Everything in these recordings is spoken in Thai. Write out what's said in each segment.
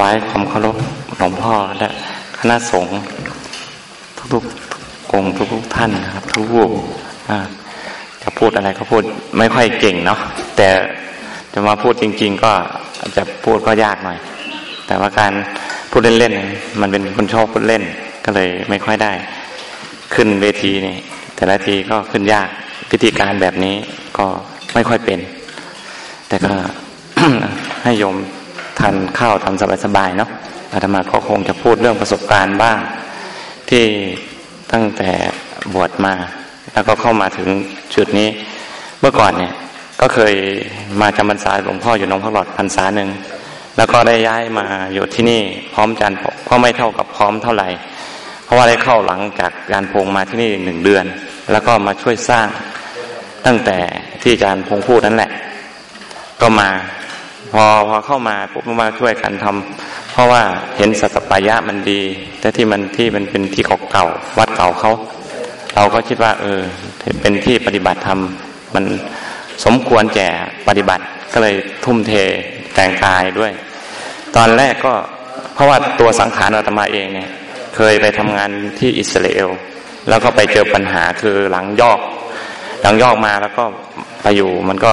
วายความเคารพหลวงพ่อและคณะสงฆ์ทุกๆองค์ทุกๆท่านนะครับ ทุกรูปจะพูดอะไรก็พูดไม่ค่อยเก่งเนาะแต่จะมาพูดจริง ๆ ก็จะพูดก็ยากหน่อย แต่ว่าการพูดเล่นๆมันเป็นคนชอบพูดเล่นก็เลยไม่ค่อยได้ ขึ้นเวทีนี่แต่ละทีก็ขึ้นยากพิธีการแบบนี้ก็ไม่ค่อยเป็น แต่ก็ให้โยม ทานข้าวทำสบายๆเนาะอาตมาก็คงจะพูดเรื่องประสบการณ์บ้าง ที่ตั้งแต่บวชมา แล้วก็เข้ามาถึงจุดนี้ เมื่อก่อนเนี่ย ก็เคยมาจำพรรษาหลวงพ่ออยู่น้องพระหลอดพรรษาหนึ่งแล้วก็ได้ย้ายมาอยู่ที่นี่พร้อมจันก็ไม่เท่ากับพร้อมเท่าไหร่ เพราะว่าได้เข้าหลังจากการพงมาที่นี่หนึ่งเดือน แล้วก็มาช่วยสร้างตั้งแต่ที่อาจารย์พงพูดนั่นแหละ ก็มา อพอเข้ามาปุ๊บมาช่วยกันทำเพราะว่าเห็นสัตปายะมันดี แต่ที่มันที่มันเป็นที่เก่าวัดเก่าเขาเราก็คิดว่า เออ เป็นที่ปฏิบัติธรรมมันสมควรแก่ปฏิบัติก็เลยทุ่มเทแต่งกายด้วย ตอนแรกก็เพราะว่าตัวสังขารอาตมาเองเนี่ย เคยไปทำงานที่อิสราเอลแล้วก็ไปเจอปัญหาคือหลังยอก หลังยอกมาแล้วก็ไปอยู่มันก็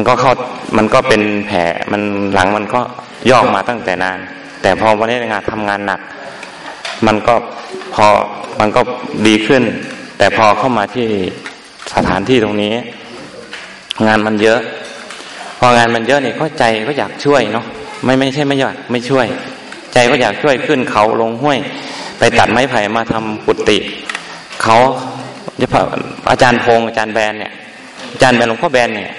มันก็เข้ามันก็เป็นแผลมันหลังมันก็ย่อมาตั้งแต่นาน แต่พอวันนี้งานทำงานหนัก มันก็พอมันก็ดีขึ้น แต่พอเข้ามาที่สถานที่ตรงนี้ งานมันเยอะ พองานมันเยอะเนี่ยก็ใจก็อยากช่วยเนาะไม่ไม่ใช่ไม่อยากไม่ช่วย ใจก็อยากช่วยขึ้นเขาลงห้วย ไปตัดไม้ไผ่มาทำกุฏิเขาอาจารย์พงอาจารย์แบนเนี่ยอาจารย์แบนหลวงพ่อแบนเนี่ย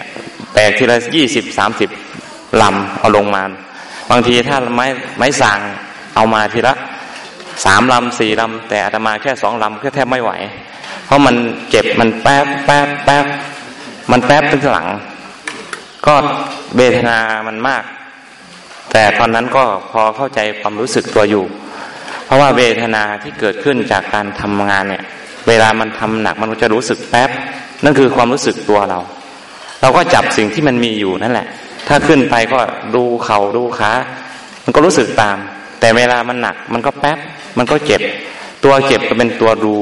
กทีละยี่สิบสามสิบลำเอาลงมา บางทีถ้าไม้ไม้สางเอามาทีละสามลำสี่ลำแต่อาตมาแค่สองลำก็แทบไม่ไหว เพราะมันเจ็บมันแป๊บแป๊บแป๊บมันแป๊บตึงหลัง ก็เบทนามันมาก แต่ตอนนั้นก็พอเข้าใจความรู้สึกตัวอยู่ เพราะว่าเวทนาที่เกิดขึ้นจากการทำงานเนี่ย เวลามันทำหนักมันจะรู้สึกแป๊บ นั่นคือความรู้สึกตัวเรา เราก็จับสิ่งที่มันมีอยู่นั่นแหละ ถ้าขึ้นไปก็ดูเขา่าดูขามันก็รู้สึกตาม แต่เวลามันหนัก มันก็แป๊บ มันก็เจ็บ ตัวเจ็บก็เป็นตัวดู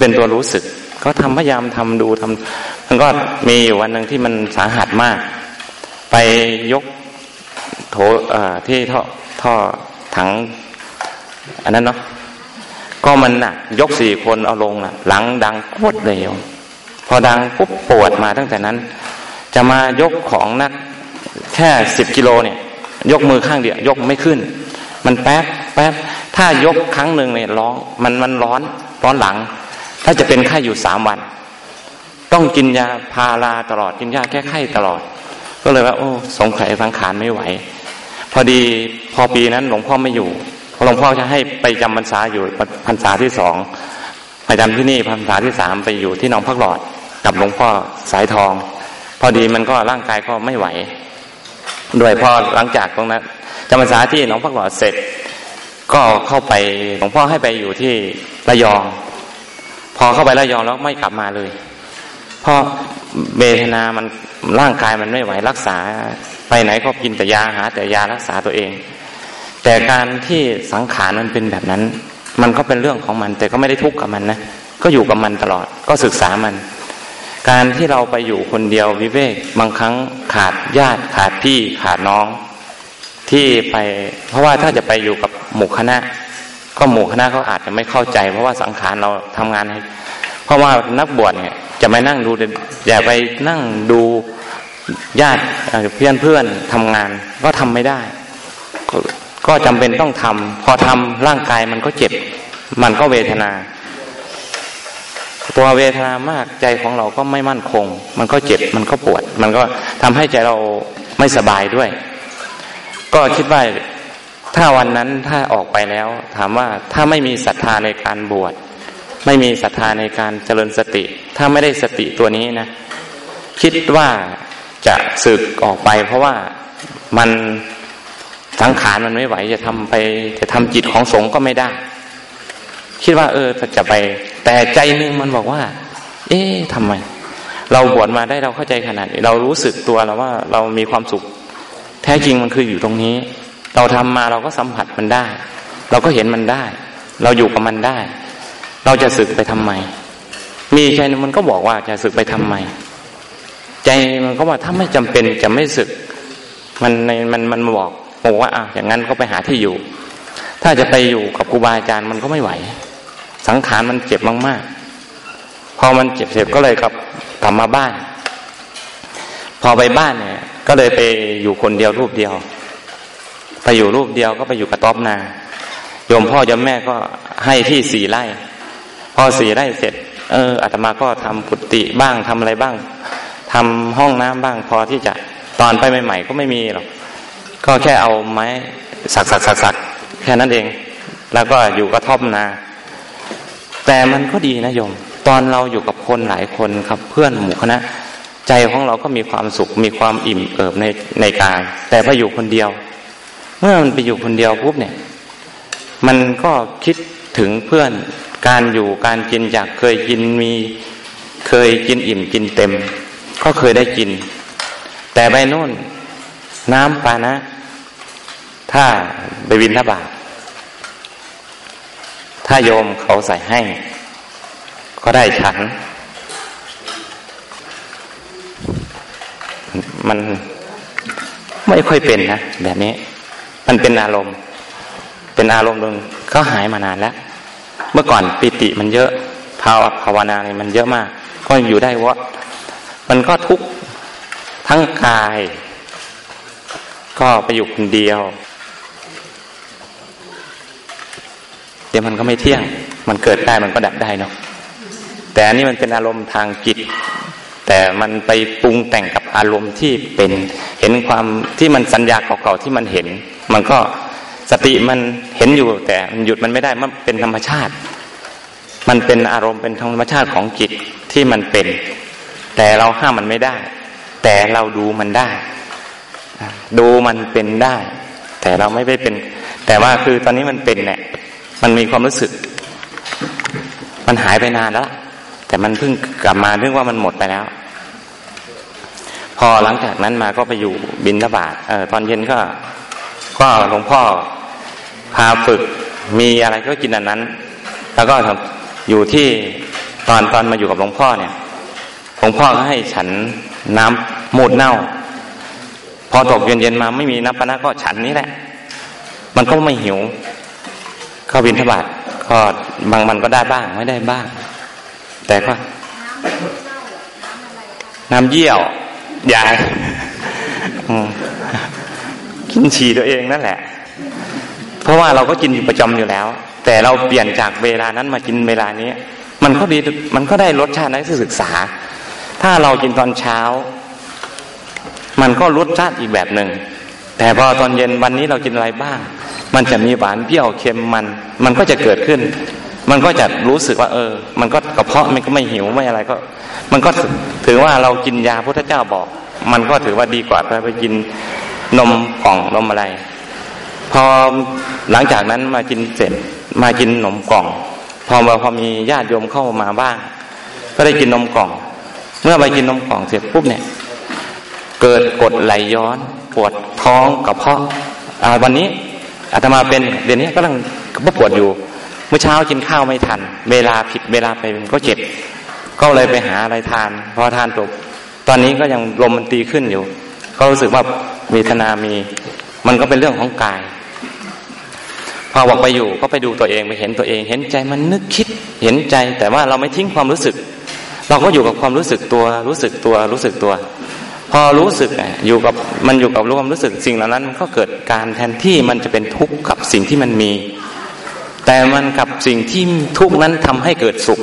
เป็นตัวรู้สึก ก็ทำพยายามทำดูทำมันก็มีอยู่วันหนึ่งที่มันสาหัสมาก ไปยกโถที่ท่อท่อถัง อันนั้นเนาะก็มันหนักยกสี่คนเอาลงอะ หลังดังโคตรเร็วพอดังปุ๊บปวดมาตั้งแต่นั้น จะมายกของนักแค่สิบกิโลเนี่ย ยกมือข้างเดียวยกไม่ขึ้น มันแป๊บแป๊บถ้ายกครั้งหนึ่งเนี่ยร้องมันมันร้อนร้อนหลัง ถ้าจะเป็นไข้อยู่สามวัน ต้องกินยาพาราตลอดกินยาแก้ไข้ตลอด ก็เลยว่า โอ้ สงสัยสังขารไม่ไหว พอดีพอปีนั้นหลวงพ่อไม่อยู่พอหลวงพ่อจะให้ไปจำพรรษาอยู่พรรษาที่สองไปจำที่นี่พรรษาที่สามไปอยู่ที่หนองพักหลอดกับหลวงพ่อสายทอง พอดีมันก็ร่างกายก็ไม่ไหว ด้วยพอหลังจากตรงนั้นจำพรรษาที่หลวงพ่อหลอดเสร็จ ก็เข้าไปหลวงพ่อให้ไปอยู่ที่ระยอง พอเข้าไประยองแล้วไม่กลับมาเลยเพราะเบทนามันร่างกายมันไม่ไหวรักษา ไปไหนก็กินแต่ยาหา แต่ยารักษาตัวเอง แต่การที่สังขารมันเป็นแบบนั้น มันก็เป็นเรื่องของมัน แต่ก็ไม่ได้ทุกข์กับมันนะก็อยู่กับมันตลอดก็ศึกษามัน การที่เราไปอยู่คนเดียววิเวกบางครั้งขาดญาติขาดพี่ขาดน้อง ที่ไป เพราะว่าถ้าจะไปอยู่กับหมู่คณะ ก็หมู่คณะเขาอาจจะไม่เข้าใจ เพราะว่าสังขารเราทำงานให้เพราะว่านักบวชเนี่ยจะไม่นั่งดูอย่าไปนั่งดูญาติเพื่อนเพื่อนทำงานก็ทำไม่ได้ ก็จำเป็นต้องทำพอทำร่างกายมันก็เจ็บ มันก็เวทนา ตัวเวทนามากใจของเราก็ไม่มั่นคง มันก็เจ็บมันก็ปวด มันก็ทำให้ใจเราไม่สบายด้วย ก็คิดว่าถ้าวันนั้นถ้าออกไปแล้ว ถามว่าถ้าไม่มีศรัทธาในการบวชไม่มีศรัทธาในการเจริญสติ ถ้าไม่ได้สติตัวนี้นะคิดว่าจะสึกออกไป เพราะว่ามันสังขารมันไม่ไหวจะทำไปจะทำจิตของสงฆ์ก็ไม่ได้ คิดว่า เออจะไป แต่ใจนึงมันบอกว่า เอ๊ะทำไม เราบวชมาได้เราเข้าใจขนาดนี้เรารู้สึกตัวแล้วว่าเรามีความสุข แท้จริงมันคืออยู่ตรงนี้ เราทำมาเราก็สัมผัสมันได้ เราก็เห็นมันได้ เราอยู่กับมันได้ เราจะสึกไปทำไม มีใจมันก็บอกว่าจะสึกไปทำไม ใจมันก็ว่าถ้าไม่จำเป็นจะไม่สึก มันในมันมันบอกบอกว่าอะอย่างนั้นก็ไปหาที่อยู่ ถ้าจะไปอยู่กับครูบาอาจารย์มันก็ไม่ไหว สังขารมันเจ็บมากๆ พอมันเจ็บเสร็จก็เลยกลับกลับมาบ้าน พอไปบ้านเนี่ย ก็เลยไปอยู่คนเดียวรูปเดียว ไปอยู่รูปเดียวก็ไปอยู่กระต๊อบนาโยมพ่อโยมแม่ก็ให้ที่สี่ไร่ พอสี่ไร่เสร็จ เอออาตมาก็ทำกุฏิบ้างทำอะไรบ้างทำห้องน้ำบ้าง พอที่จะตอนไปใหม่ๆก็ไม่มีหรอกก็แค่เอาไม้สักสักสักสักแค่นั้นเอง แล้วก็อยู่กระท่อมนา แต่มันก็ดีนะโยม ตอนเราอยู่กับคนหลายคนครับเพื่อนหมู่คณะ ใจของเราก็มีความสุขมีความอิ่มเอิบในในกาย แต่พออยู่คนเดียว เมื่อมันไปอยู่คนเดียวปุ๊บเนี่ย มันก็คิดถึงเพื่อนการอยู่การกินจากเคยกินมีเคยกินอิ่มกินเต็ม ก็เคยได้กิน แต่ไปนู่นน้ำปานะ ถ้าไปวินทบาท ถ้าโยมเขาใส่ให้ ก็ได้ฉัน มันไม่ค่อยเป็นนะแบบนี้ มันเป็นอารมณ์ เป็นอารมณ์หนึ่งก็หายมานานแล้ว เมื่อก่อนปิติมันเยอะภาวภาวนาเนี่ยมันเยอะมาก ก็อยู่ได้วะมันก็ทุกข์ทั้งกาย ก็ไปอยู่คนเดียว เดี๋ยวมันก็ไม่เที่ยง มันเกิดได้มันก็ดับได้เนาะแต่อันนี้มันเป็นอารมณ์ทางจิต แต่มันไปปรุงแต่งกับอารมณ์ที่เป็นเห็นความที่มันสัญญาเก่าๆที่มันเห็น มันก็สติมันเห็นอยู่ แต่มันหยุดมันไม่ได้มันเป็นธรรมชาติ มันเป็นอารมณ์เป็นธรรมชาติของจิตที่มันเป็น แต่เราห้ามมันไม่ได้ แต่เราดูมันได้ ดูมันเป็นได้ แต่เราไม่ได้เป็น แต่ว่าคือตอนนี้มันเป็นเนี่ย มันมีความรู้สึก มันหายไปนานแล้วแต่มันเพิ่งกลับมาเรื่องว่ามันหมดไปแล้ว พอหลังจากนั้นมาก็ไปอยู่บินทบาทเออตอนเย็นก็ก็หลวงพ่อพาฝึกมีอะไรก็กินอันนั้น แล้วก็อยู่ที่ตอนตอนมาอยู่กับหลวงพ่อเนี่ยหลวงพ่อก็ให้ฉันน้ำมูดเน่า พอตกเย็นเย็นมาไม่มีน้ำปนะก็ฉันนี้แหละ มันก็ไม่หิว เข้าบินทบาทก็บางมันก็ได้บ้างไม่ได้บ้าง แต่ก็ น้ำเยี่ยวยายกินฉี่ตัวเองนั่นแหละ เพราะว่าเราก็กินอยู่ประจำอยู่แล้ว แต่เราเปลี่ยนจากเวลานั้นมากินเวลานี้ มันก็ดีมันก็ได้รสชาตินักศึกษา ถ้าเรากินตอนเช้า มันก็รสชาติอีกแบบหนึ่งแต่พอตอนเย็นวันนี้เรากินอะไรบ้าง มันจะมีหวานเปรี้ยวเค็มมัน มันก็จะเกิดขึ้น มันก็จะรู้สึกว่า เออ มันก็กระเพาะมันก็ไม่หิวไม่อะไรก็ มันก็ถือว่าเรากินยาพระเจ้าบอก มันก็ถือว่าดีกว่าไปกินนมกล่องนมอะไร พอหลังจากนั้นมากินเสร็จมากินนมกล่อง พอมาพอมีญาติโยมเข้ามาบ้าง ก็ได้กินนมกล่อง เมื่อไปกินนมกล่องเสร็จปุ๊บเนี่ย เกิดกดไหลย้อน ปวดท้องกระเพาะวันนี้ อาตมาเป็นเดี๋ยวนี้ก็ต้องก็ปวดอยู่ เมื่อเช้ากินข้าวไม่ทัน เวลาผิดเวลาไปก็เจ็บ ก็เลยไปหาอะไรทาน พอทานจบตอนนี้ก็ยังลมมันตีขึ้นอยู่ ก็รู้สึกว่าเวทนามี มันก็เป็นเรื่องของกาย พอบอกไปอยู่ก็ไปดูตัวเองไปเห็นตัวเอง เห็นใจมันนึกคิดเห็นใจแต่ว่าเราไม่ทิ้งความรู้สึก เราก็อยู่กับความรู้สึกตัว รู้สึกตัวรู้สึกตัว พอรู้สึกอยู่กับมันอยู่กับรู้ความรู้สึกสิ่งเหล่านั้นมันก็เกิดการแทนที่มันจะเป็นทุกข์กับสิ่งที่มันมี แต่มันกับสิ่งที่ทุกข์นั้นทำให้เกิดสุข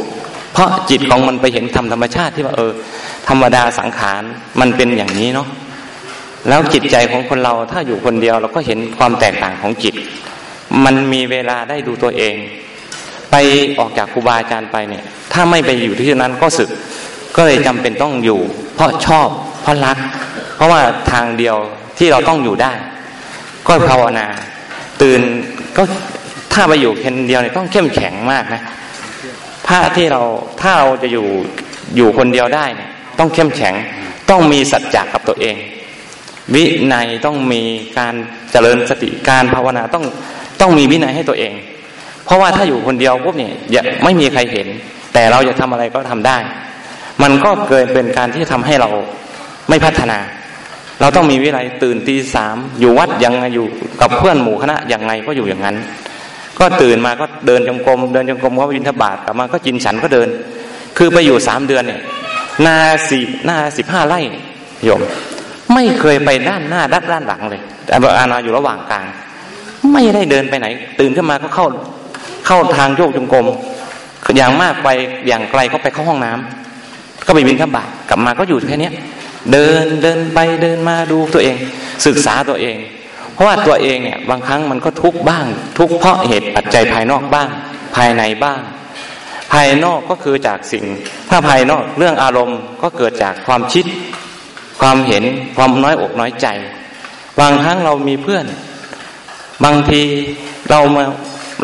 เพราะจิตของมันไปเห็นธรรมธรรมชาติที่ว่าเออ ธรรมดาสังขารมันเป็นอย่างนี้เนาะแล้วจิตใจของคนเราถ้าอยู่คนเดียวเราก็เห็นความแตกต่างของจิต มันมีเวลาได้ดูตัวเอง ไปออกจากครูบาอาจารย์ไปเนี่ย ถ้าไม่ไปอยู่ที่นั้นก็สึก ก็เลยจำเป็นต้องอยู่ เพราะชอบ เพราะรัก เพราะว่าทางเดียวที่เราต้องอยู่ได้ ก็ภาวนา ตื่นก็ถ้าไปอยู่คนเดียวเนี่ยต้องเข้มแข็งมากนะถ้าที่เราถ้าเราจะอยู่อยู่คนเดียวได้เนี่ยต้องเข้มแข็งต้องมีสัจจะกับตัวเอง วินัยต้องมีการเจริญสติการภาวนาต้องต้องมีวินัยให้ตัวเอง เพราะว่าถ้าอยู่คนเดียวปุ๊บเนี่ยอย่าไม่มีใครเห็น แต่เราจะทำอะไรก็ทำได้ มันก็เกิดเป็นการที่ทำให้เรา ไม่พัฒนา เราต้องมีวินัยตื่นตีสามอยู่วัดยังไงอยู่กับเพื่อนหมู่คณะยังไงก็อยู่อย่างนั้น ก็ตื่นมาก็เดินจงกรมเดินจงกรมก็วินทบาทกลับมาก็กินฉันก็เดิน คือไปอยู่สามเดือนเนี่ยนาสี่นาสิบห้าไร่โยม ไม่เคยไปด้านหน้าด้านด้านหลังเลยแต่อาณาอยู่ระหว่างกลาง ไม่ได้เดินไปไหน ตื่นขึ้นมาก็เข้าเข้าทางโยกจงกรมอย่างมากไปอย่างไกลก็ไปเข้าห้องน้ำก็ไปบินทบาทกลับมาก็อยู่แค่เนี้ย เดินเดินไปเดินมาดูตัวเอง ศึกษาตัวเอง เพราะว่าตัวเองเนี่ยบางครั้งมันก็ทุกข์บ้าง ทุกข์เพราะเหตุปัจจัยภายนอกบ้าง ภายในบ้าง ภายนอกก็คือจากสิ่ง ถ้าภายนอกเรื่องอารมณ์ก็เกิดจากความคิด ความเห็นความน้อยอกน้อยใจ บางครั้งเรามีเพื่อน บางทีเรามา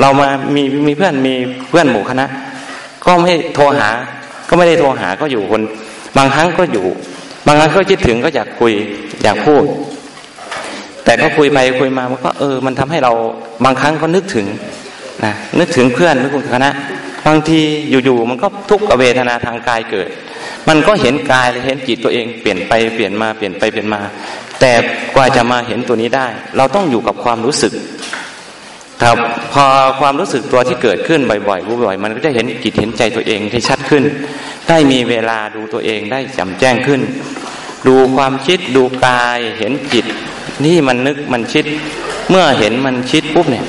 เรามามีมีเพื่อนมีเพื่อนหมู่คณะ ก็ไม่โทรหา ก็ไม่ได้โทรหาก็อยู่คน บางครั้งก็อยู่ บางครั้งก็คิดถึงก็อยากคุยอยากพูด แต่ก็คุยไปคุยมามันก็เออ มันทำให้เราบางครั้งก็นึกถึงนะนึกถึงเพื่อนนึกถึงคณะบางทีอยู่ๆมันก็ทุกขเวทนาทางกายเกิด มันก็เห็นกายเห็นจิตตัวเองเปลี่ยนไปเปลี่ยนมาเปลี่ยนไปเปลี่ยนมา แต่กว่าจะมาเห็นตัวนี้ได้ เราต้องอยู่กับความรู้สึก ครับพอความรู้สึกตัวที่เกิดขึ้นบ่อยๆบ่อยมันก็จะเห็นจิตเห็นใจตัวเองที่ชัดขึ้น ได้มีเวลาดูตัวเองได้จำแจ้งขึ้น ดูความคิดดูกายเห็นจิตนี่มันนึกมันคิด เมื่อเห็นมันคิดปุ๊บเนี่ย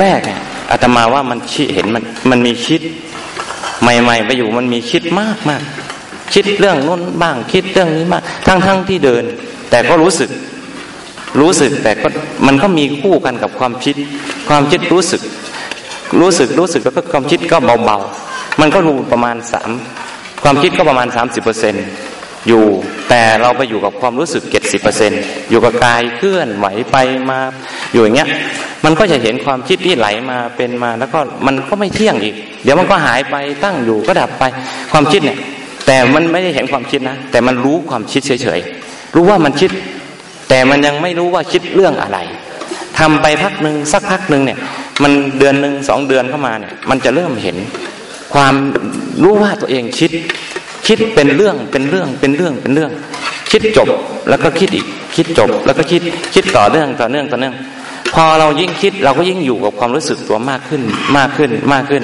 แรกๆเนี่ยอาตมาว่ามันคิดเห็นมันมันมีคิด ใหม่ๆไปอยู่มันมีคิดมากมากคิดเรื่องนู้นบ้างคิดเรื่องนี้มากทั้งๆทที่เดิน แต่ก็รู้สึก รู้สึกแต่ก็มันก็มีคู่กันกับความคิด ความคิดรู้สึก รู้สึกรู้สึกแล้วก็ความคิดก็เบาๆ มันก็รู้ประมาณสามความคิดก็ประมาณสามสิบเปอร์เซ็นอยู่แต่เราไปอยู่กับความรู้สึกเจ็ดสิบเปอร์เซ็นอยู่กับกายเคลื่อนไหวไปมาอยู่อย่างเงี้ยมันก็จะเห็นความคิดที่ไหลมาเป็นมาแล้วก็มันก็ไม่เที่ยงอีก เดี๋ยวมันก็หายไปตั้งอยู่ก็ดับไปความคิดเนี่ย แต่มันไม่ได้เห็นความคิดนะแต่มันรู้ความคิดเฉยๆรู้ว่ามันคิด แต่มันยังไม่รู้ว่าคิดเรื่องอะไรทำไปพักหนึ่งสักพักหนึ่งเนี่ย มันเดือนหนึ่งสองเดือนเข้ามาเนี่ย มันจะเริ่มเห็นความรู้ว่าตัวเองคิด คิดเป็นเรื่องเป็นเรื่องเป็นเรื่องเป็นเรื่อง คิดจบแล้วก็คิดอีก คิดจบ แล้วก็คิดคิดต่อเนื่องต่อเนื่องต่อเนื่อง พอเรายิ่งคิดเราก็ยิ่งอยู่กับความรู้สึกตัวมากขึ้นมากขึ้นมากขึ้น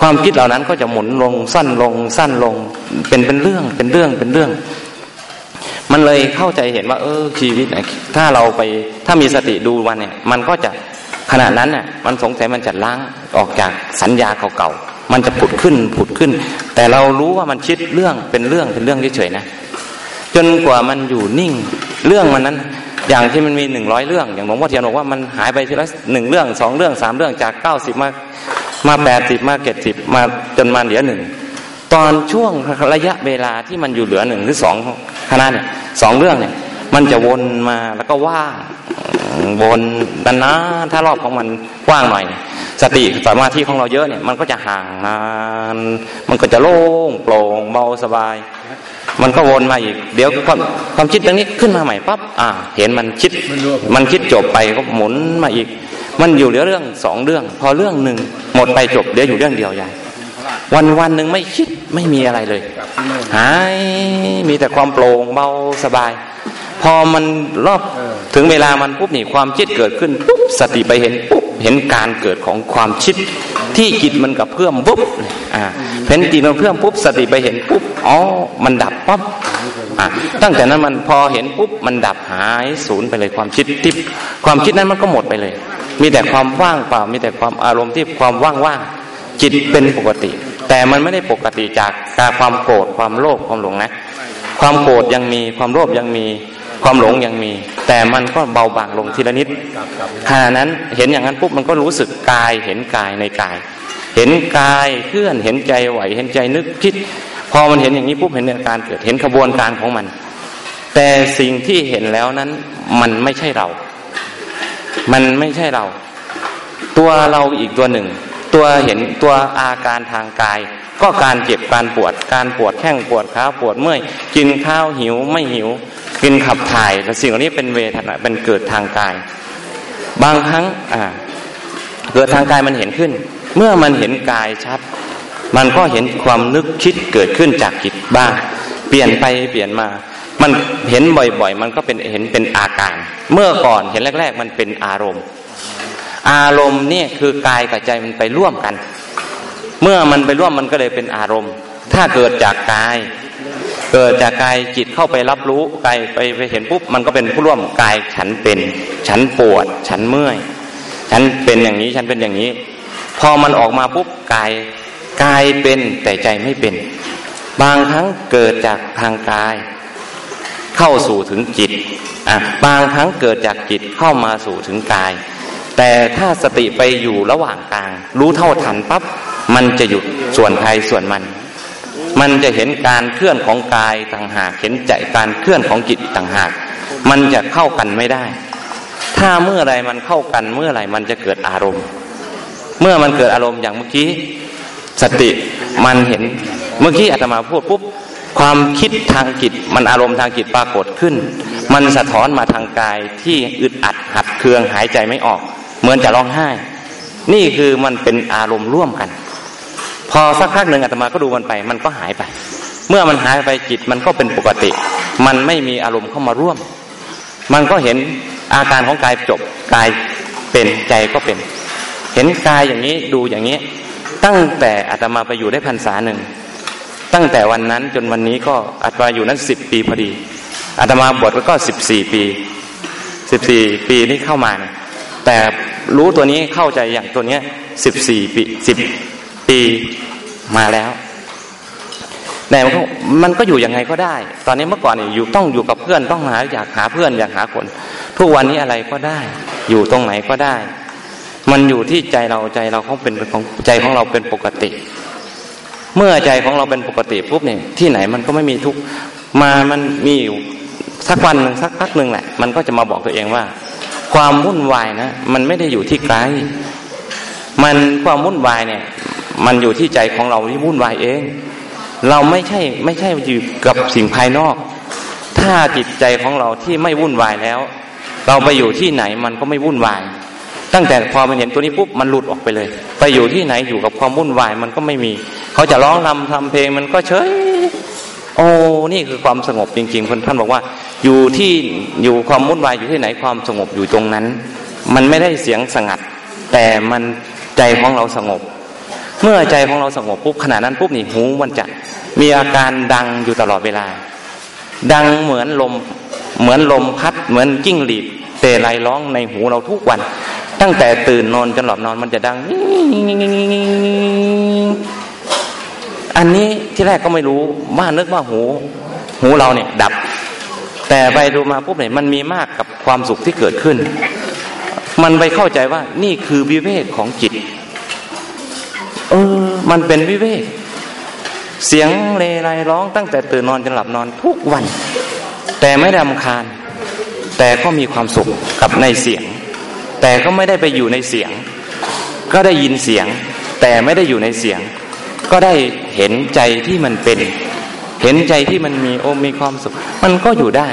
ความคิดเหล่านั้นก็จะหมุนลงสั้นลงสั้นลง เป็นเป็นเรื่องเป็นเรื่องเป็นเรื่อง มันเลยเข้าใจเห็นว่า เออชีวิตถ้าเราไปถ้ามีสติดูวันเนี่ย มันก็จะขณะนั้นเนี่ยมันสงสัยมันจะล้างออกจากสัญญาเก่าๆมันจะผุดขึ้นผุดขึ้น แต่เรารู้ว่ามันคิดเรื่องเป็นเรื่องเป็นเรื่องเฉยๆนะ จนกว่ามันอยู่นิ่ง เรื่องมันนั้น อย่างที่มันมีหนึ่งร้อยเรื่อง อย่างหลวงพ่อเทียนบอกว่ามันหายไปทีละหนึ่งเรื่องสองเรื่องสามเรื่องจากเก้าสิบมามาแปดสิบมาเจ็ดสิบมาจนมาเหลือหนึ่งตอนช่วงระยะเวลาที่มันอยู่เหลือหนึ่งหรือสอง คณะเนี่ยสองเรื่องเนี่ย มันจะวนมาแล้วก็ว่างวนดันนะถ้ารอบของมันกว้างหน่อย สติสมาธิของเราเยอะเนี่ย มันก็จะห่างนานมันก็จะโล่งโปร่งเบาสบาย มันก็วนมาอีก เดี๋ยวความความคิดตรงนี้ขึ้นมาใหม่ปั๊บอ่า เห็นมันคิด มันคิดจบไปก็หมุนมาอีก มันอยู่เหลือเรื่องสองเรื่อง พอเรื่องหนึ่งหมดไปจบเดี๋ยวอยู่เรื่องเดียวใหญ่ วันวันหนึ่งไม่คิดไม่มีอะไรเลยหายมีแต่ความโปร่งเบาสบาย พอมันรอบถึงเวลามันปุ๊บนี่ความคิดเกิดขึ้นปุ๊บสติไปเห็นปุ๊บเห็นการเกิดของความคิดที่จิตมันกับเพื่อมปุ๊บอ่าเห็นจิตมันเพื่อมปุ๊บสติไปเห็นปุ๊บอ๋อมันดับปั๊บอ่าตั้งแต่นั้นมันพอเห็นปุ๊บมันดับหายสูญไปเลยความคิดที่ความคิดนั้นมันก็หมดไปเลย มีแต่ความว่างเปล่า มีแต่ความอารมณ์ที่ความว่างๆ จิตเป็นปกติ แต่มันไม่ได้ปกติจากการความโกรธความโลภความหลงนะ ความโกรธยังมีความโลภยังมีความหลงยังมี แต่มันก็เบาบางลงทีละนิดขณะนั้นเห็นอย่างนั้นปุ๊บมันก็รู้สึกกายเห็นกายในกาย เห็นกายเคลื่อนเห็นใจไหวเห็นใจนึกคิด พอมันเห็นอย่างนี้ปุ๊บเห็นอาการเกิดเห็นขบวนการของมัน แต่สิ่งที่เห็นแล้วนั้นมันไม่ใช่เรา มันไม่ใช่เรา ตัวเราอีกตัวหนึ่ง ตัวเห็นตัวอาการทางกาย ก็การเจ็บการปวดการปวดแข้งปวดขาปวดเมื่อยกินข้าวหิวไม่หิว กินขับถ่ายแต่สิ่งเหล่านี้เป็นเวทนาเป็นเกิดทางกาย บางครั้งอ่าเกิดทางกายมันเห็นขึ้น เมื่อมันเห็นกายชัด มันก็เห็นความนึกคิดเกิดขึ้นจากจิตบ้าง เปลี่ยนไปเปลี่ยนมา มันเห็นบ่อยๆ มันก็เป็นเห็นเป็นอาการ เมื่อก่อนเห็นแรก ๆ มันเป็นอารมณ์ อารมณ์เนี่ยคือกายกับใจมันไปร่วมกัน เมื่อมันไปร่วมมันก็เลยเป็นอารมณ์ ถ้าเกิดจากกาย เกิดจากกายจิตเข้าไปรับรู้กายไปไปเห็นปุ๊บมันก็เป็นผู้ร่วมกายฉันเป็น ฉันปวด ฉันเมื่อย ฉันเป็นอย่างนี้ฉันเป็นอย่างนี้ พอมันออกมาปุ๊บกายกายเป็นแต่ใจไม่เป็น บางครั้งเกิดจากทางกาย เข้าสู่ถึงจิตอะบางครั้งเกิดจากจิตเข้ามาสู่ถึงกาย แต่ถ้าสติไปอยู่ระหว่างกลาง รู้เท่าทันปั๊บมันจะหยุดส่วนใครส่วนมัน มันจะเห็นการเคลื่อนของกายต่างหากเห็นใจการเคลื่อนของจิตต่างหาก มันจะเข้ากันไม่ได้ ถ้าเมื่อไรมันเข้ากันเมื่อไรมันจะเกิดอารมณ์ เมื่อมันเกิดอารมณ์อย่างเมื่อกี้สติมันเห็นเมื่อกี้อาตมาพูดปุ๊บความคิดทางจิตมันอารมณ์ทางจิตปรากฏขึ้น มันสะท้อนมาทางกายที่อึดอัดหัดเคืองหายใจไม่ออก เหมือนจะร้องไห้ นี่คือมันเป็นอารมณ์ร่วมกัน พอสักพักหนึ่งอาตมาก็ดูมันไป มันก็หายไป เมื่อมันหายไปจิตมันก็เป็นปกติ มันไม่มีอารมณ์เข้ามาร่วม มันก็เห็นอาการของกายจบกายเป็นใจก็เป็น เห็นกายอย่างนี้ดูอย่างนี้ ตั้งแต่อาตมาไปอยู่ได้พรรษาหนึ่งตั้งแต่วันนั้นจนวันนี้ก็อาตมาอยู่นั้นสิบปีพอดีอาตมาบวชก็สิบสี่ปีสิบสี่ปีที่เข้ามาเนี่ย แต่รู้ตัวนี้เข้าใจอย่างตัวเนี้ยสิบสี่ปีสิบปีมาแล้วแต่มันก็มันก็อยู่ยังไงก็ได้ ตอนนี้เมื่อก่อนอยู่ต้องอยู่กับเพื่อนต้องหาอยากหาเพื่อนอยากหาคน ทุกวันนี้อะไรก็ได้ อยู่ตรงไหนก็ได้ มันอยู่ที่ใจเราใจเราเขาเป็นของใจของเราเป็นปกติ เมื่อใจของเราเป็นปกติปุ๊บเนี่ยที่ไหนมันก็ไม่มีทุกมามันมีอยู่สักวันหนึ่งสักพักหนึ่งแหละ มันก็จะมาบอกตัวเองว่า ความวุ่นวายนะ มันไม่ได้อยู่ที่ไกล มันความวุ่นวายเนี่ย มันอยู่ที่ใจของเราที่วุ่นวายเอง เราไม่ใช่ไม่ใช่อยู่กับสิ่งภายนอก ถ้าจิตใจของเราที่ไม่วุ่นวายแล้ว เราไปอยู่ที่ไหนมันก็ไม่วุ่นวาย ตั้งแต่พอมันเห็นตัวนี้ปุ๊บมันหลุดออกไปเลย ไปอยู่ที่ไหนอยู่กับความวุ่นวายมันก็ไม่มี เขาจะร้องรำทำเพลงมันก็เฉย โอ้นี่คือความสงบจริงๆคนท่านบอกว่า อยู่ที่อยู่ความวุ่นวายอยู่ที่ไหนความสงบอยู่ตรงนั้น มันไม่ได้เสียงสงัด แต่มันใจของเราสงบ เมื่อใจของเราสงบปุ๊บขณะนั้นปุ๊บนี่หูมันจะมีอาการดังอยู่ตลอดเวลา ดังเหมือนลมเหมือนลมพัดเหมือนจิ้งหรีดเตะไรร้องในหูเราทุกวัน ตั้งแต่ตื่นนอนจนหลับนอนมันจะดัง อันนี้ที่แรกก็ไม่รู้ว่านึกว่าหู หูเราเนี่ยดับ แต่ไปดูมาปุ๊บเนี่ยมันมีมากกับความสุขที่เกิดขึ้น มันไปเข้าใจว่านี่คือวิเวกของจิต เออ มันเป็นวิเวก เสียงเลไรร้องตั้งแต่ตื่นนอนจนหลับนอนทุกวัน แต่ไม่รำคาญ แต่ก็มีความสุขกับในเสียง แต่ก็ไม่ได้ไปอยู่ในเสียง ก็ได้ยินเสียง แต่ไม่ได้อยู่ในเสียง ก็ได้เห็นใจที่มันเป็น เห็นใจที่มันมีโอมีความสุข มันก็อยู่ได้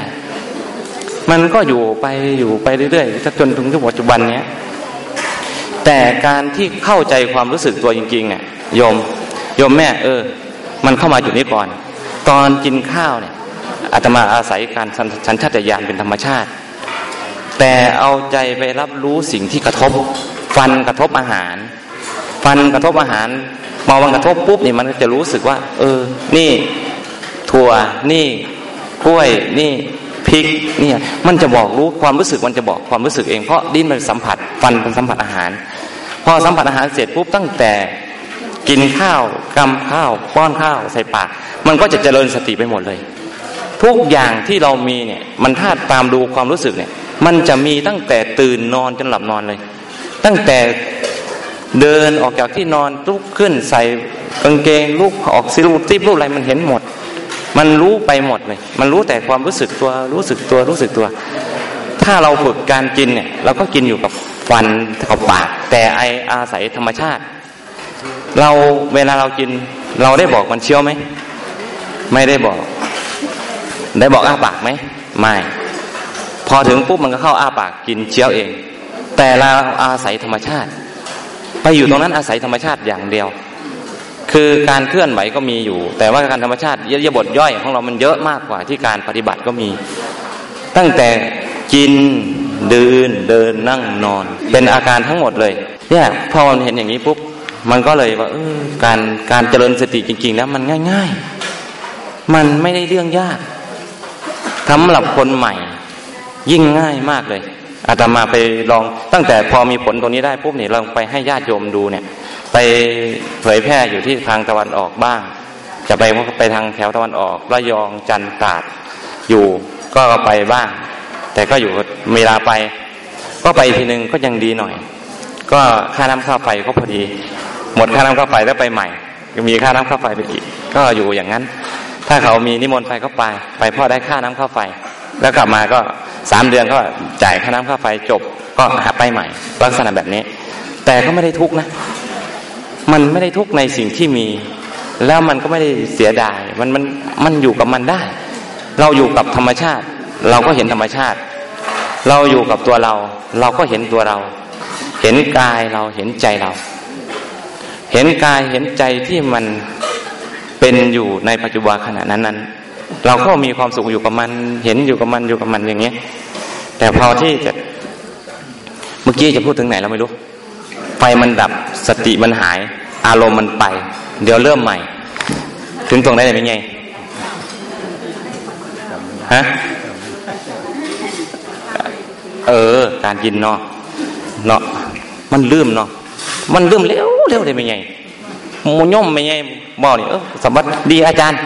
มันก็อยู่ไปอยู่ไปเรื่อยๆจนถึงปัจจุบันเนี้ยแต่การที่เข้าใจความรู้สึกตัวจริงๆเนี่ยโยมโยมแม่เออ มันเข้ามาจุดนี้ก่อน ตอนกินข้าวเนี่ยอาตมาอาศัยการสัญชาตญาณเป็นธรรมชาติ แต่เอาใจไปรับรู้สิ่งที่กระทบ ฟันกระทบอาหาร ฟันกระทบอาหารมองมันกระทบปุ๊บเนี่ยมันจะรู้สึกว่า เออ นี่ ถั่วนี่กล้วยนี่พริกเนี่ยมันจะบอกรู้ความรู้สึกมันจะบอกความรู้สึกเองเพราะดิ้นมันสัมผัสฟันเป็นสัมผัสอาหาร พอสัมผัสอาหารเสร็จปุ๊บตั้งแต่กินข้าวกำข้าวป้อนข้าวใส่ปาก มันก็จะเจริญสติไปหมดเลย ทุกอย่างที่เรามีเนี่ยมันถ้าตามดูความรู้สึกเนี่ย มันจะมีตั้งแต่ตื่นนอนจนหลับนอนเลย ตั้งแต่เดินออกจากที่นอนลุกขึ้นใส่กางเกงลุกออกซิลูติบรูปอะไรมันเห็นหมด มันรู้ไปหมดเลยมันรู้แต่ความรู้สึกตัวรู้สึกตัวรู้สึกตัว ถ้าเราฝึกการกินเนี่ย เราก็กินอยู่กับฟันกับปาก แต่ไออาศัยธรรมชาติ เราเวลาเรากิน เราได้บอกมันเชี่ยวไหมไม่ได้บอก ได้บอกอ้าปากไหมไม่ พอถึงปุ๊บมันก็เข้าอ้าปากกินเชื้อเอง แต่เราอาศัยธรรมชาติ ไปอยู่ตรงนั้นอาศัยธรรมชาติอย่างเดียว คือการเคลื่อนไหวก็มีอยู่ แต่ว่าการธรรมชาติยบทย่อยของเรามันเยอะมากกว่าที่การปฏิบัติก็มี ตั้งแต่กินเดินเดินนั่งนอน เป็นอาการทั้งหมดเลยเนี่ยพอมันเห็นอย่างนี้ปุ๊บมันก็เลยว่าออการการเจริญสติจริง ๆ แล้วมันง่าย ๆ มันไม่ได้เรื่องยากสำหรับคนใหม่ ยิ่งง่ายมากเลยอาตมาไปลองตั้งแต่พอมีผลตรงนี้ได้ปุ๊บเนี่ยเราไปให้ญาติโยมดูเนี่ย ไปเผยแพร่อยู่ที่ทางตะวันออกบ้าง จะไปไปทางแถวตะวันออกระยองจันทร์ตาดอยู่ก็ไปบ้าง แต่ก็อยู่เวลาไป ก็ไปทีนึงก็ยังดีหน่อย ก็ค่าน้ำค่าไฟก็พอดี หมดค่าน้ำค่าไฟแล้วไปใหม่มีค่าน้ำค่าไฟไปอีก ก็อยู่อย่างนั้น ถ้าเขามีนิมนต์ไปก็ไป ไปพ่อได้ค่าน้ำค่าไฟ แล้วกลับมาก็สามเดือนก็จ่ายค่าน้ำค่าไฟจบ ก็หาไปใหม่ ลักษณะแบบนี้ แต่ก็ไม่ได้ทุกนะ มันไม่ได้ทุกในสิ่งที่มี แล้วมันก็ไม่ได้เสียดาย มันมันมันอยู่กับมันได้ เราอยู่กับธรรมชาติ เราก็เห็นธรรมชาติ เราอยู่กับตัวเรา เราก็เห็นตัวเรา เห็นกายเราเห็นใจเรา เห็นกายเห็นใจที่มันเป็นอยู่ในปัจจุบันขณะนั้นนั้นเราก็มีความสุขอยู่กับมัน เห็นอยู่กับมันอยู่กับมันอย่างเงี้ยแต่พอที่จะเมื่อกี้จะพูดถึงไหนเราไม่รู้ ไฟมันดับสติมันหาย อารมณ์มันไป เดี๋ยวเริ่มใหม่ ถึงตรงไหนเป็นไงฮะเออ การกินเนาะเนาะมันลืมเนาะมันลืมเร็วเร็วได้เป็นไงมูย่อมไม่ไงบอกนี่เออสมบัติดีอาจารย์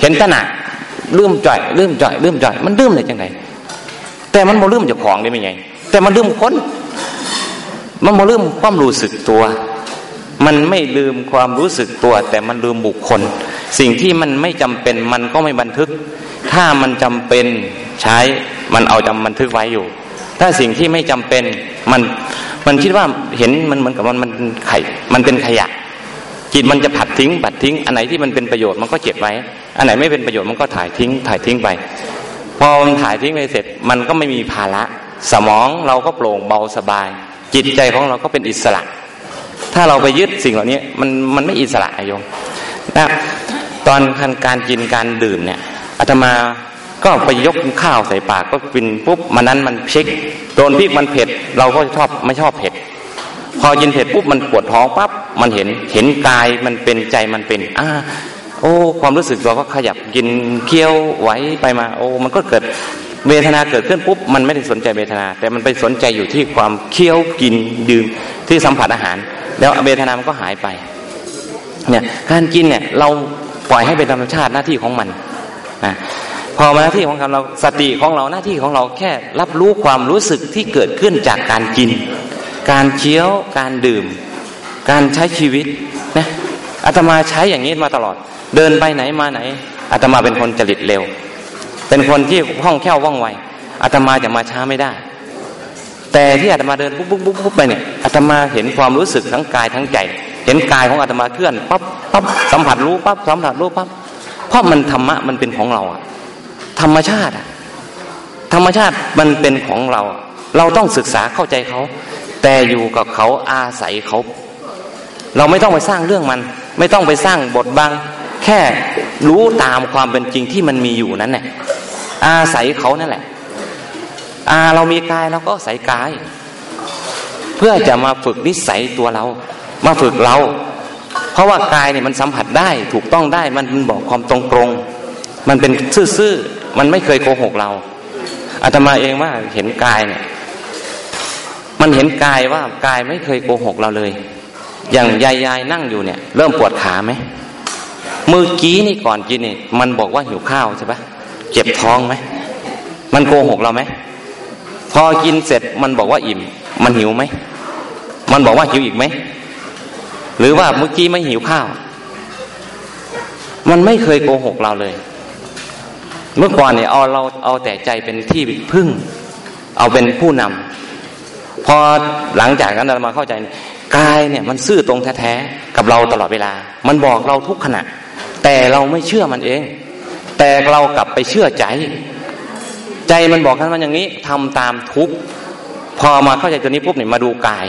เห็นตนาดลืมจ่อยลืมจ่อยลืมจ่อยมันลืมเลยจังไงแต่มันโมลืมจากของได้ไม่ไงแต่มันลืมคน มันโมลืมความรู้สึกตัว มันไม่ลืมความรู้สึกตัว แต่มันลืมบุคคล สิ่งที่มันไม่จำเป็นมันก็ไม่บันทึก ถ้ามันจำเป็นใช้มันเอาจำบันทึกไว้อยู่ ถ้าสิ่งที่ไม่จำเป็นมันมันคิดว่าเห็นมันเหมือนกับมันมันไข่มันเป็นขยะจิตมันจะผัดทิ้งผัดทิ้ง อันไหนที่มันเป็นประโยชน์มันก็เก็บไว้ อันไหนไม่เป็นประโยชน์มันก็ถ่ายทิ้ง ถ่ายทิ้งไป พอมันถ่ายทิ้งไปเสร็จ มันก็ไม่มีภาระ สมองเราก็โปร่งเบาสบาย จิตใจของเราก็เป็นอิสระ ถ้าเราไปยึดสิ่งเหล่านี้มันมันไม่อิสระโยมนะตอนการกินการดื่มเนี่ยอาตมาก็ไปยกข้าวใส่ปากก็กินปุ๊บมันนั้นมันพริกโดนพริกมันเผ็ด เราก็ชอบไม่ชอบเผ็ด พอกินเผ็ดปุ๊บมันปวดท้องปั๊บมันเห็นเห็นกายมันเป็นใจมันเป็นอ่าโอ้ ความรู้สึกตัวก็ขยับกินเคี้ยวไหวไปมา โอ้ มันก็เกิด เวทนาเกิดขึ้นปุ๊บมันไม่ได้สนใจเวทนา แต่มันไปสนใจอยู่ที่ความเคี้ยวกินดื่มที่สัมผัสอาหาร แล้วเวทนามันก็หายไปเนี่ยการกินเนี่ยเราปล่อยให้เป็นธรรมชาติหน้าที่ของมันนะพอมาหน้าที่ของเราสติของเราหน้าที่ของเราแค่รับรู้ความรู้สึกที่เกิดขึ้นจากการกิน การเคี้ยวการดื่ม การใช้ชีวิตนะอาตมาใช้อย่างนี้มาตลอด เดินไปไหนมาไหนอาตมาเป็นคนจริตเร็ว เป็นคนที่ห้องแค่วว่องไวอาตมาจะมาช้าไม่ได้ แต่ที่อาตมาเดินปุ๊บปุ๊บปุ๊บปุ๊บไปเนี่ยอาตมาเห็นความรู้สึกทั้งกายทั้งใจ เห็นกายของอาตมาเคลื่อนปั๊บปั๊บสัมผัสรู้ปั๊บสัมผัสรู้ปั๊บเพราะมันธรรมะมันเป็นของเราอะธรรมชาติธรรมชาติมันเป็นของเรา เราต้องศึกษาเข้าใจเขา แต่อยู่กับเขาอาศัยเขา เราไม่ต้องไปสร้างเรื่องมัน ไม่ต้องไปสร้างบทบัง แค่รู้ตามความเป็นจริงที่มันมีอยู่นั้นแหละอาศัยเขานั่นแหละอาเรามีกายเราก็ใส่กาย เพื่อจะมาฝึกนิสัยตัวเรา มาฝึกเรา เพราะว่ากายเนี่ยมันสัมผัสได้ถูกต้องได้มันบอกความตรงตรงมันเป็นซื่อๆมันไม่เคยโกหกเราอาตมาเองว่าเห็นกายเนี่ย มันเห็นกายว่ากายไม่เคยโกหกเราเลย อย่างยายยายนั่งอยู่เนี่ย เริ่มปวดขาไหม มื่อกี้นี่ก่อนกินนี่มันบอกว่าหิวข้าวใช่ปะเจ็บท้องไหมมันโกหกเราไหมพอกินเสร็จมันบอกว่าอิ่ม มันหิวไหมมันบอกว่าหิวอีกไหมหรือว่าเมื่อกี้ไม่หิวข้าว มันไม่เคยโกหกเราเลย เมื่อก่อนเนี่ยเอาเราเอาแต่ใจเป็นที่พึ่ง เอาเป็นผู้นำพอหลังจากนั้นเรามาเข้าใจกายเนี่ยมันซื่อตรงแท้ๆกับเราตลอดเวลา มันบอกเราทุกขณะ แต่เราไม่เชื่อมันเอง แต่เรากลับไปเชื่อใจ ใจมันบอกกันมันอย่างนี้ทำตามทุกพอมาเข้าใจตัวนี้ปุ๊บเนี่ยมาดูกาย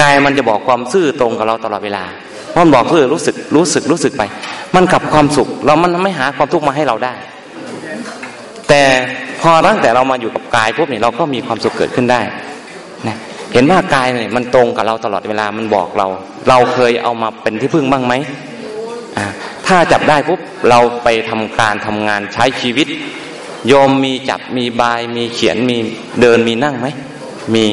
กายมันจะบอกความซื่อตรงกับเราตลอดเวลาพราะมันบอกซื่อรู้สึกรู้สึกรู้สึกไป มันกับความสุข เรามันไม่หาความทุกข์มาให้เราได้ แต่พอตั้งแต่เรามาอยู่กับกายปุ๊บเนี่ยเราก็มีความสุขเกิดขึ้นได้นะเห็นว่ากายเนี่ยมันตรงกับเราตลอดเวลามันบอกเรา เราเคยเอามาเป็นที่พึ่งบ้างไหม ถ้าจับได้ปุ๊บเราไปทำการทำงานใช้ชีวิต โยมมีจับมีบายมีเขียนมีเดินมีนั่งไหมมี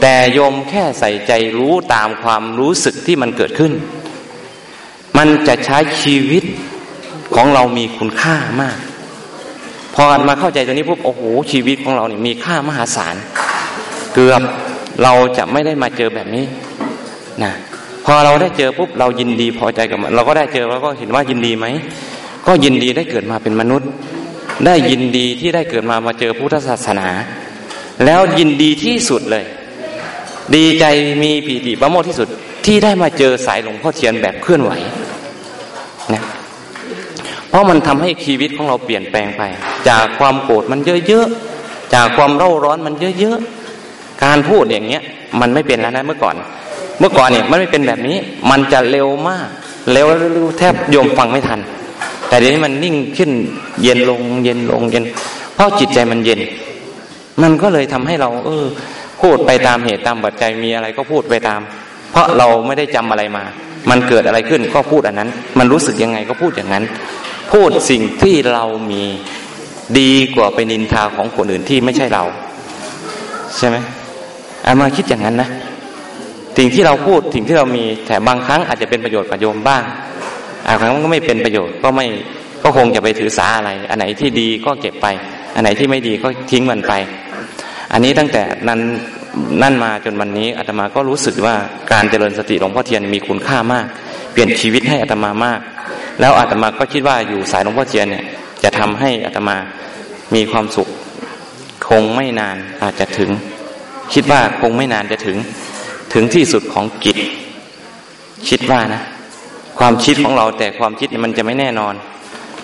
แต่โยมแค่ใส่ใจรู้ตามความรู้สึกที่มันเกิดขึ้น มันจะใช้ชีวิตของเรามีคุณค่ามาก พอมาเข้าใจตัวนี้ปุ๊บโอ้โหชีวิตของเราเนี่ยมีค่ามหาศาล เกือบเราจะไม่ได้มาเจอแบบนี้นะ พอเราได้เจอปุ๊บเรายินดีพอใจกับมันเราก็ได้เจอเราก็เห็นว่ายินดีไหมก็ยินดีได้เกิดมาเป็นมนุษย์ ได้ยินดีที่ได้เกิดมามาเจอพุทธศาสนา แล้วยินดีที่สุดเลย ดีใจมีปีติประโมทที่สุดที่ได้มาเจอสายหลวงพ่อเทียนแบบเคลื่อนไหวนะเพราะมันทำให้ชีวิตของเราเปลี่ยนแปลงไป จากความโกรธมันเยอะๆจากความเร่าร้อนมันเยอะๆการพูดอย่างเงี้ย มันไม่เป็นแล้วนะเมื่อก่อน เมื่อก่อนเนี่ยมันไม่เป็นแบบนี้ มันจะเร็วมากเร็วแทบโยมฟังไม่ทัน แต่เดี๋ยวนี้มันนิ่งขึ้น เย็นลง เย็นลงเย็น เพราะจิตใจมันเย็น มันก็เลยทำให้เรา เออ พูดไปตามเหตุตามปัจจัยมีอะไรก็พูดไปตาม เพราะเราไม่ได้จำอะไรมา มันเกิดอะไรขึ้นก็พูดอันนั้น มันรู้สึกยังไงก็พูดอย่างนั้น พูดสิ่งที่เรามีดีกว่าไปนินทาของคนอื่นที่ไม่ใช่เรา ใช่ไหมอามาคิดอย่างนั้นนะ สิ่งที่เราพูดสิ่งที่เรามีแต่บางครั้งอาจจะเป็นประโยชน์กับโยมบ้างอางครั้งก็ไม่เป็นประโยชน์ก็ไม่ก็คงจะไปถือสาอะไร อันไหนที่ดีก็เก็บไป อันไหนที่ไม่ดีก็ทิ้งมันไป อันนี้ตั้งแต่นั้นนั่นมาจนวันนี้อาตมาก็รู้สึกว่าการเจริญสติหลวงพ่อเทียนมีคุณค่ามาก เปลี่ยนชีวิตให้อาตมามาก แล้วอาตมาก็คิดว่าอยู่สายหลวงพ่อเทียนเนี่ยจะทำให้อาตมามีความสุข คงไม่นานอาจจะถึง คิดว่าคงไม่นานจะถึง ถึงที่สุดของกิจคิดว่านะ ความคิดของเราแต่ความคิดมันจะไม่แน่นอน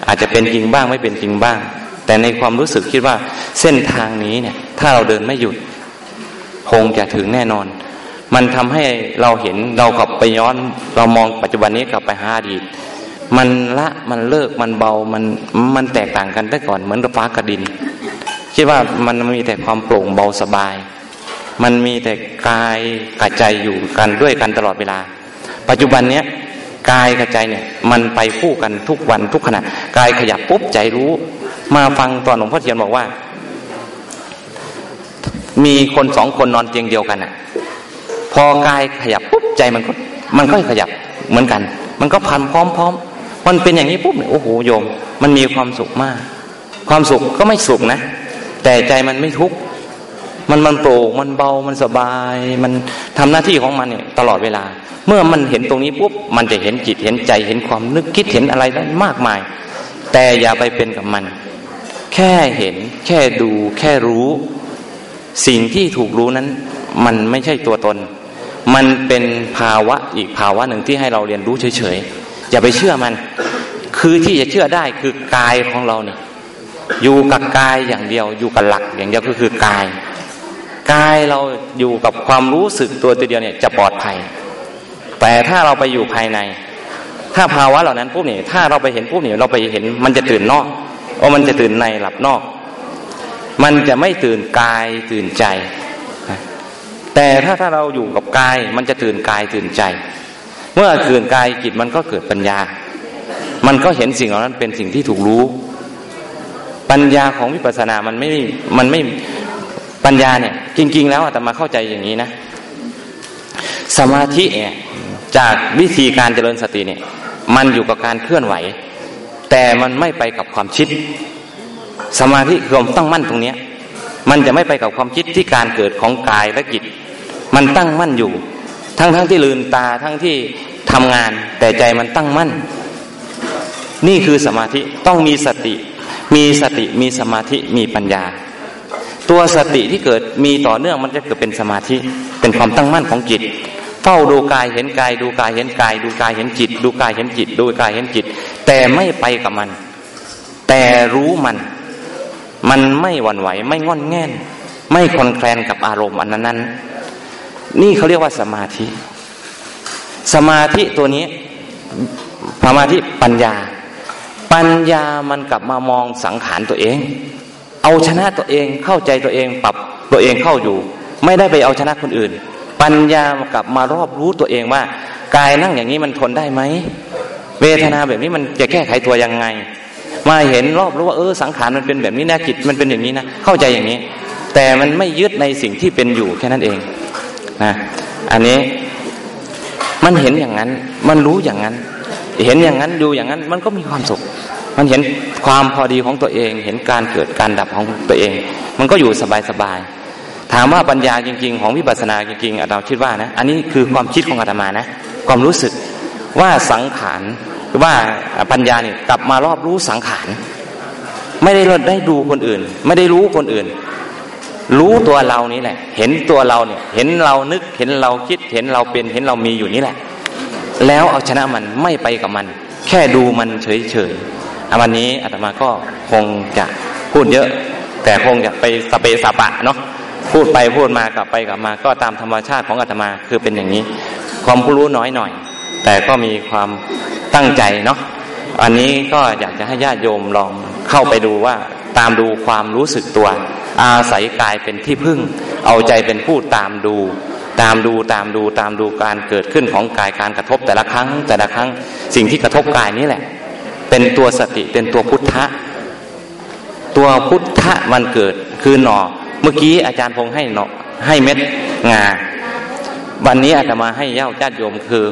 อาจจะเป็นจริงบ้างไม่เป็นจริงบ้าง แต่ในความรู้สึกคิดว่าเส้นทางนี้เนี่ย ถ้าเราเดินไม่หยุด คงจะถึงแน่นอน มันทำให้เราเห็นเรากลับไปย้อน เรามองปัจจุบันนี้กลับไปหาอดีตมันละมันเลิกมันเบามันมันแตกต่างกันได้ก่อนเหมือนฟ้ากับดิน คิดว่ามันมีแต่ความโปร่งเบาสบาย มันมีแต่กายกับใจอยู่กันด้วยกันตลอดเวลา ปัจจุบันเนี้ยกายกับใจเนี่ยมันไปคู่กันทุกวันทุกขณะกายขยับปุ๊บใจรู้ มาฟังตอนหลวงพ่อเทียนบอกว่า มีคนสองคนนอนเตียงเดียวกันอะ พอกายขยับปุ๊บใจมันก็มันก็ขยับเหมือนกัน มันก็พันพร้อมๆมันเป็นอย่างนี้ปุ๊บเนี่ยโอ้โหโยม มันมีความสุขมาก ความสุขก็ไม่สุขนะ แต่ใจมันไม่ทุกข์ มันมันโปร่งมันเบามันสบาย มันทำหน้าที่ของมันเนี่ยตลอดเวลา เมื่อมันเห็นตรงนี้ปุ๊บมันจะเห็นจิตเห็นใจเห็นความนึกคิดเห็นอะไรได้มากมาย แต่อย่าไปเป็นกับมัน แค่เห็น แค่ดู แค่รู้ สิ่งที่ถูกรู้นั้น มันไม่ใช่ตัวตน มันเป็นภาวะอีกภาวะหนึ่งที่ให้เราเรียนรู้เฉยๆอย่าไปเชื่อมัน คือที่จะเชื่อได้คือกายของเราเนี่ยอยู่กับกายอย่างเดียว อยู่กับหลักอย่างเดียวก็คือกาย กายเราอยู่กับความรู้สึกตัวตัวเดียวเนี่ยจะปลอดภัย แต่ถ้าเราไปอยู่ภายใน ถ้าภาวะเหล่านั้นปุ๊บเนี่ยถ้าเราไปเห็นปุ๊บเนี่ยเราไปเห็นมันจะตื่นนอกว่ามันจะตื่นในหลับนอก มันจะไม่ตื่นกายตื่นใจ แต่ถ้าถ้าเราอยู่กับกายมันจะตื่นกายตื่นใจ เมื่อตื่นกายจิตมันก็เกิดปัญญา มันก็เห็นสิ่งเหล่านั้นเป็นสิ่งที่ถูกรู้ ปัญญาของวิปัสสนามันไม่มันไม่ ปัญญาเนี่ยจริง ๆ แล้วอาตมาเข้าใจอย่างนี้นะ สมาธิเนี่ยจากวิธีการเจริญสติเนี่ย มันอยู่กับการเคลื่อนไหว แต่มันไม่ไปกับความคิด สมาธิคือมตั้งมั่นตรงเนี้ย มันจะไม่ไปกับความคิดที่การเกิดของกายและจิต มันตั้งมั่นอยู่ ทั้งทั้งที่ลืมตาทั้งที่ทำงาน แต่ใจมันตั้งมั่น นี่คือสมาธิต้องมีสติ มีสติมีสมาธิมีปัญญา ตัวสติที่เกิดมีต่อเนื่องมันจะเกิดเป็นสมาธิเป็นความตั้งมั่นของจิต เฝ้าดูกายเห็นกาย ดูกายเห็นกาย ดูกายเห็นจิต ดูกายเห็นจิต ดูกายเห็นจิต แต่ไม่ไปกับมัน แต่รู้มัน มันไม่หวั่นไหว ไม่งอนแง่น ไม่คลอนแคลนกับอารมณ์อันนั้นนั้นนี่เขาเรียกว่าสมาธิ สมาธิตัวนี้สมาธิปัญญา ปัญญามันกลับมามองสังขารตัวเอง เอาชนะตัวเองเข้าใจตัวเองปรับตัวเองเข้าอยู่ ไม่ได้ไปเอาชนะคนอื่น ปัญญากลับมารอบรู้ตัวเองว่ากายนั่งอย่างนี้มันทนได้ไหมเวทนาแบบนี้มันจะแก้ไขตัวยังไง มาเห็นรอบรู้ว่าเออสังขารมันเป็นแบบนี้นะจิตมันเป็นอย่างนี้นะเข้าใจอย่างนี้ แต่มันไม่ยึดในสิ่งที่เป็นอยู่แค่นั้นเองนะอันนี้มันเห็นอย่างนั้น มันรู้อย่างนั้น เห็นอย่างนั้นดูอย่างนั้น มันก็มีความสุข มันเห็นความพอดีของตัวเอง เห็นการเกิดการดับของตัวเอง มันก็อยู่สบายๆถามว่าปัญญาจริง ๆ ของวิปัสสนาจริงๆอาตมาคิดว่านะอันนี้คือความคิดของอาตมานะ ความรู้สึกว่าสังขารว่าปัญญาเนี่ยกลับมารอบรู้สังขารไม่ได้ได้ดูคนอื่น ไม่ได้รู้คนอื่น รู้ตัวเรานี่แหละ เห็นตัวเราเนี่ย เห็นเรานึกเห็นเราคิดเห็นเราเป็นเห็นเรามีอยู่นี่แหละ แล้วเอาชนะมันไม่ไปกับมัน แค่ดูมันเฉยๆ วันนี้อาตมาก็คงจะพูดเยอะ แต่คงจะไปสเปสปะเนาะพูดไปพูดมากลับไปกลับมา ก็ตามธรรมชาติของอาตมาคือเป็นอย่างนี้ ความรู้น้อยหน่อย แต่ก็มีความตั้งใจเนาะอันนี้ก็อยากจะให้ญาติโยมลองเข้าไปดูว่าตามดูความรู้สึกตัว อาศัยกายเป็นที่พึ่ง เอาใจเป็นผู้ตามดู ตามดูตามดูตามดูการเกิดขึ้นของกายการกระทบแต่ละครั้ง แต่ละครั้งสิ่งที่กระทบกายนี้แหละ เป็นตัวสติเป็นตัวพุทธะ ตัวพุทธะมันเกิดคือหนอเมื่อกี้อาจารย์พงให้หนอให้เม็ดงา วันนี้อาจจะมาให้เย้าญาติโยมคือ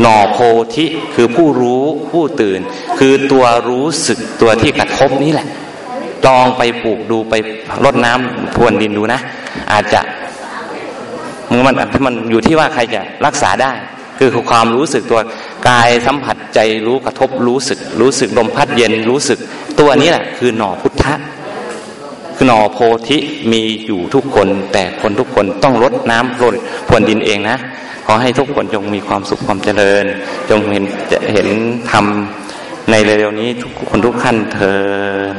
หน่อโพธิคือผู้รู้ผู้ตื่น คือตัวรู้สึกตัวที่กระทบนี้แหละลองไปปลูกดูไปรดน้ำพรวนดินดูนะ อาจจะมันมันอยู่ที่ว่าใครจะรักษาได้ คือความรู้สึกตัวกายสัมผัสใจรู้กระทบรู้สึก รู้สึกลมพัดเย็นรู้สึก ตัวนี้แหละคือหน่อพุทธะคือหน่อโพธิมีอยู่ทุกคน แต่คนทุกคนต้องรดน้ำพรนพรวนดินเองนะขอให้ทุกคนจงมีความสุขความเจริญ จงเห็นจะเห็นทำในเร็วๆนี้ทุกคนทุกขั้นเทิน